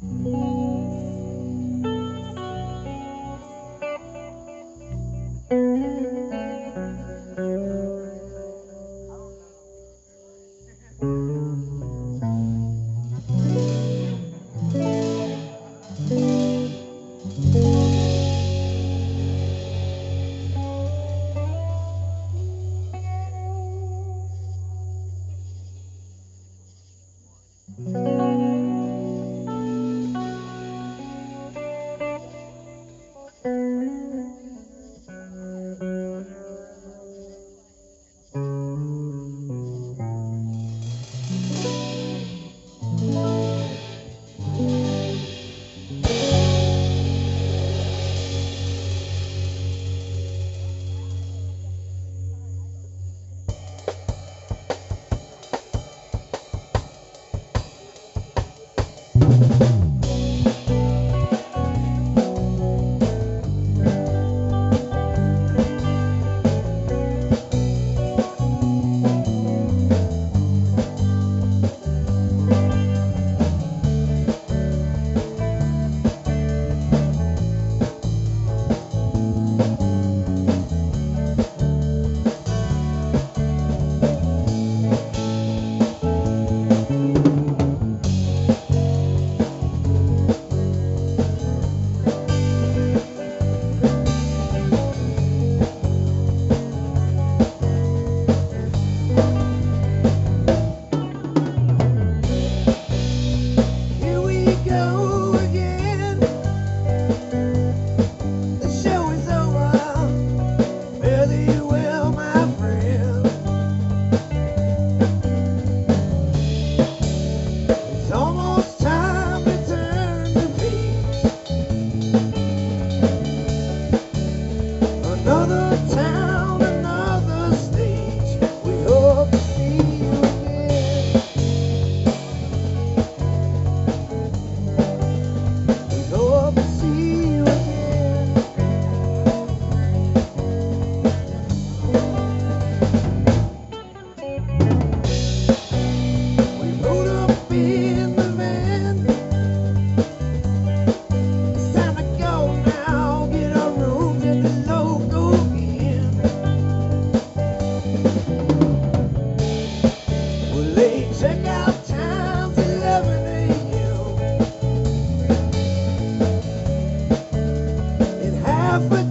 Here Half